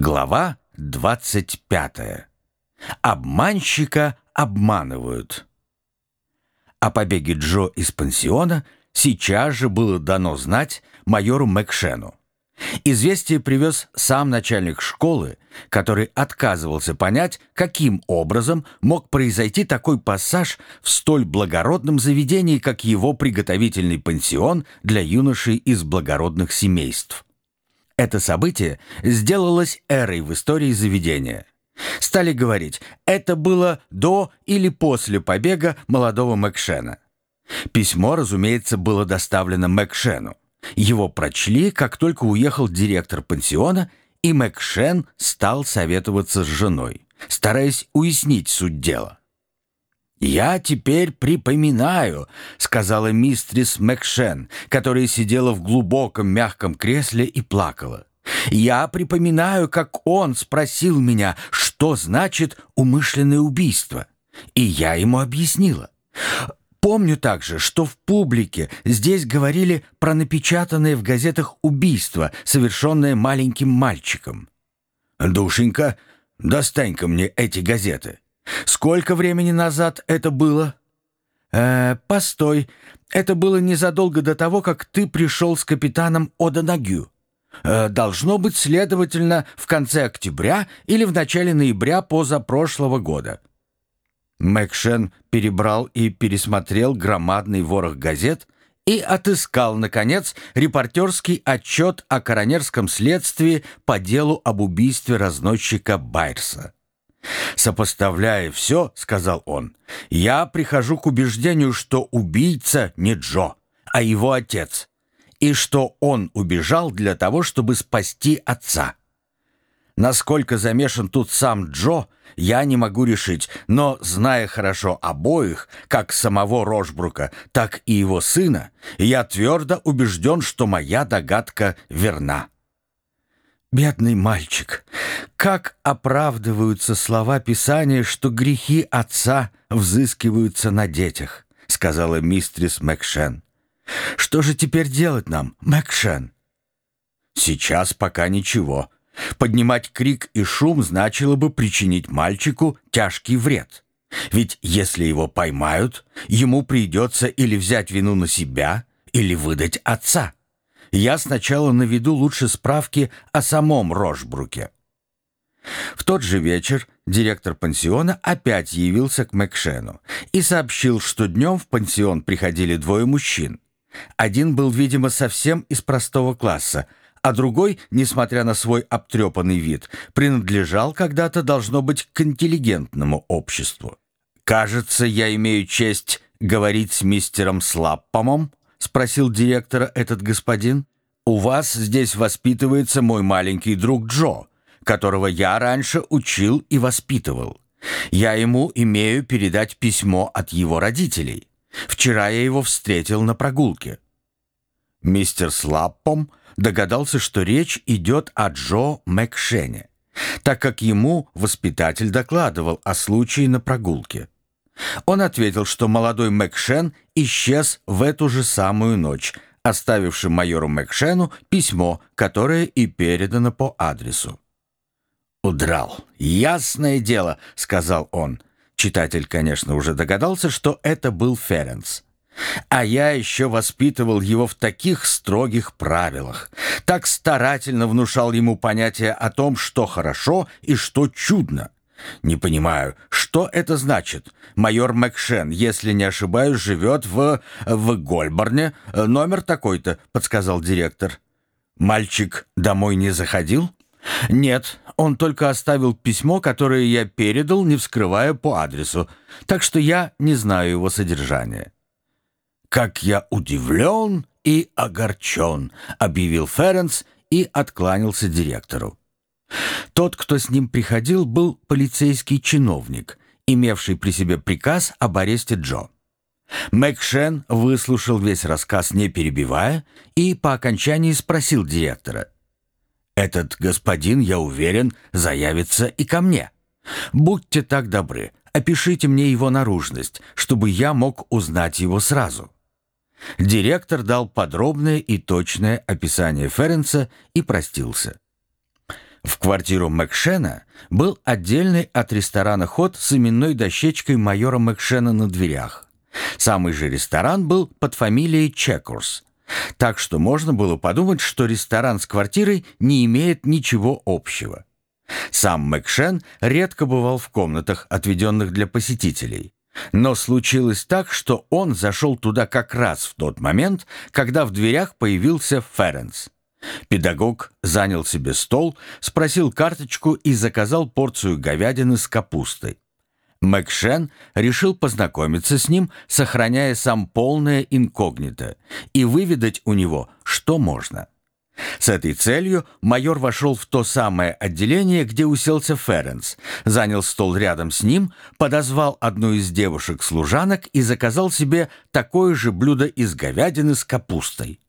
Глава 25. Обманщика обманывают. О побеге Джо из пансиона сейчас же было дано знать майору Мэкшену. Известие привез сам начальник школы, который отказывался понять, каким образом мог произойти такой пассаж в столь благородном заведении, как его приготовительный пансион для юношей из благородных семейств. Это событие сделалось эрой в истории заведения. Стали говорить, это было до или после побега молодого Мэкшена. Письмо, разумеется, было доставлено Мэкшену. Его прочли, как только уехал директор пансиона, и Мэкшен стал советоваться с женой, стараясь уяснить суть дела. «Я теперь припоминаю», — сказала мистрис Мэкшен, которая сидела в глубоком мягком кресле и плакала. «Я припоминаю, как он спросил меня, что значит умышленное убийство. И я ему объяснила. Помню также, что в публике здесь говорили про напечатанное в газетах убийство, совершенное маленьким мальчиком. «Душенька, достань-ка мне эти газеты. Сколько времени назад это было?» «Э, постой, это было незадолго до того, как ты пришел с капитаном Оданагю. Э, должно быть, следовательно, в конце октября или в начале ноября позапрошлого года». Мэкшен перебрал и пересмотрел громадный ворох газет и отыскал, наконец, репортерский отчет о коронерском следствии по делу об убийстве разносчика Байерса. «Сопоставляя все, — сказал он, — я прихожу к убеждению, что убийца не Джо, а его отец, и что он убежал для того, чтобы спасти отца. Насколько замешан тут сам Джо, я не могу решить, но, зная хорошо обоих, как самого Рожбрука, так и его сына, я твердо убежден, что моя догадка верна. Бедный мальчик! Как оправдываются слова Писания, что грехи отца взыскиваются на детях, сказала мистрис Мэкшен. Что же теперь делать нам, Мэкшен? Сейчас пока ничего, Поднимать крик и шум значило бы причинить мальчику тяжкий вред. Ведь если его поймают, ему придется или взять вину на себя, или выдать отца. Я сначала наведу лучше справки о самом Рожбруке. В тот же вечер директор пансиона опять явился к Мэкшену и сообщил, что днем в пансион приходили двое мужчин. Один был, видимо, совсем из простого класса, а другой, несмотря на свой обтрепанный вид, принадлежал когда-то, должно быть, к интеллигентному обществу. «Кажется, я имею честь говорить с мистером Слаппомом?» — спросил директора этот господин. «У вас здесь воспитывается мой маленький друг Джо, которого я раньше учил и воспитывал. Я ему имею передать письмо от его родителей. Вчера я его встретил на прогулке». Мистер Слаппом догадался, что речь идет о Джо Мэкшене, так как ему воспитатель докладывал о случае на прогулке. Он ответил, что молодой Мэкшен исчез в эту же самую ночь, оставивший майору Мэкшену письмо, которое и передано по адресу. «Удрал. Ясное дело», — сказал он. Читатель, конечно, уже догадался, что это был Ференс. А я еще воспитывал его в таких строгих правилах, так старательно внушал ему понятие о том, что хорошо и что чудно. Не понимаю, что это значит? Майор Макшен, если не ошибаюсь, живет в... в Гольборне. Номер такой-то, подсказал директор. Мальчик домой не заходил? Нет, он только оставил письмо, которое я передал, не вскрывая по адресу, так что я не знаю его содержания. «Как я удивлен и огорчен», — объявил Ференс и откланялся директору. Тот, кто с ним приходил, был полицейский чиновник, имевший при себе приказ об аресте Джо. Мэкшен выслушал весь рассказ, не перебивая, и по окончании спросил директора. «Этот господин, я уверен, заявится и ко мне. Будьте так добры, опишите мне его наружность, чтобы я мог узнать его сразу». Директор дал подробное и точное описание Ференса и простился. В квартиру Мэкшена был отдельный от ресторана ход с именной дощечкой майора Мэкшена на дверях. Самый же ресторан был под фамилией Чекурс, так что можно было подумать, что ресторан с квартирой не имеет ничего общего. Сам Мэкшен редко бывал в комнатах, отведенных для посетителей. Но случилось так, что он зашел туда как раз в тот момент, когда в дверях появился Ференс. Педагог занял себе стол, спросил карточку и заказал порцию говядины с капустой. Мэкшен решил познакомиться с ним, сохраняя сам полное инкогнито, и выведать у него, что можно. С этой целью майор вошел в то самое отделение, где уселся Ференс, занял стол рядом с ним, подозвал одну из девушек-служанок и заказал себе такое же блюдо из говядины с капустой.